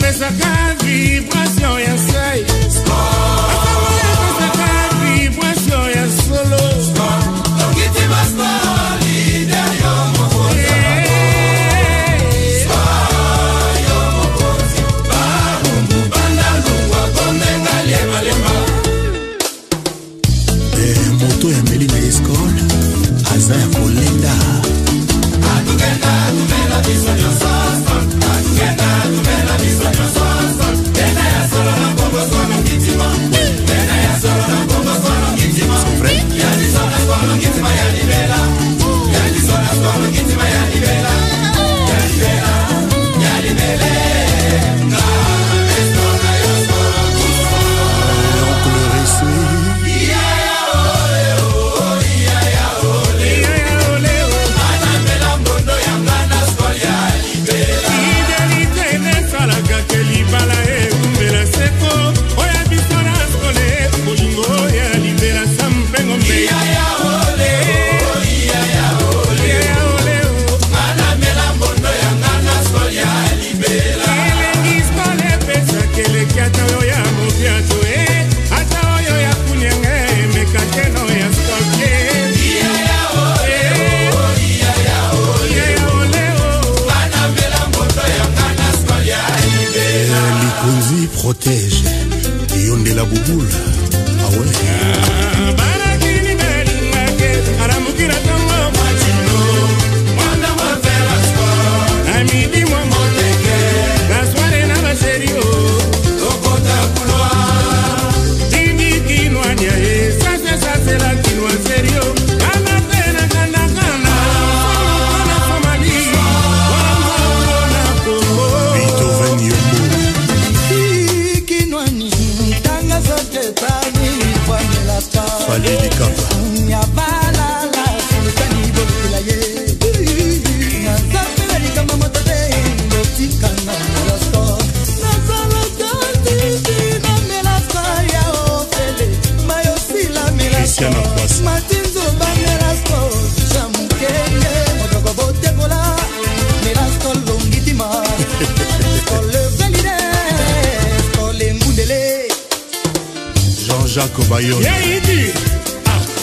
Mè a ka yo nde la bubula awone ah, barakini belimake aramukira Žakoba i onda. idi!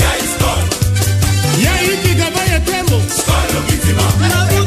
ja i Ja idi, da je temu! Skoro bitima!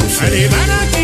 aquí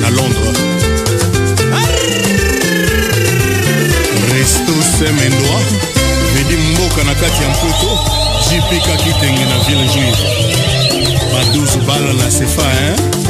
na londres resto semendoi vedi mboka na kati ya mpoto jipikaki tenge na ville juive ba 12 bala na sefa hein?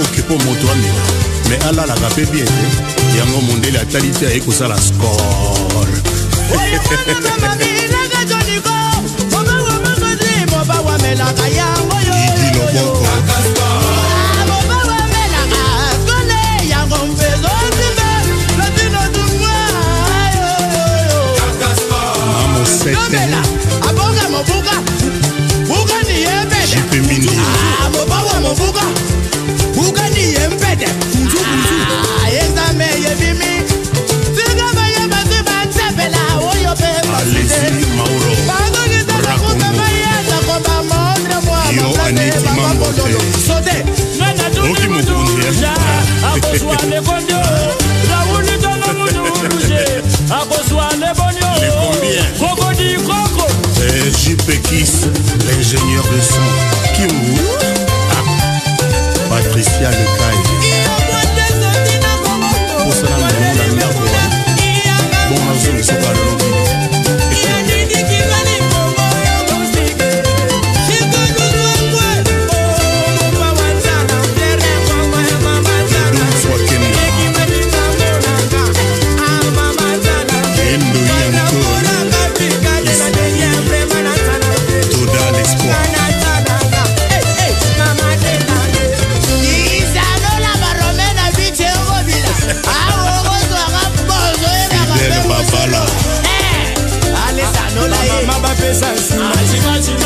oke mpo moto amela me alalaka mpe bien te yango mondele atali te aye kosala score omelaka yango yo sɛtɛn. a b'o kɛ mɔ buga buga nin ye bɛɛ dɛ. jipe min di. aa ah, mɔ b'a wa mɔ buga. presence.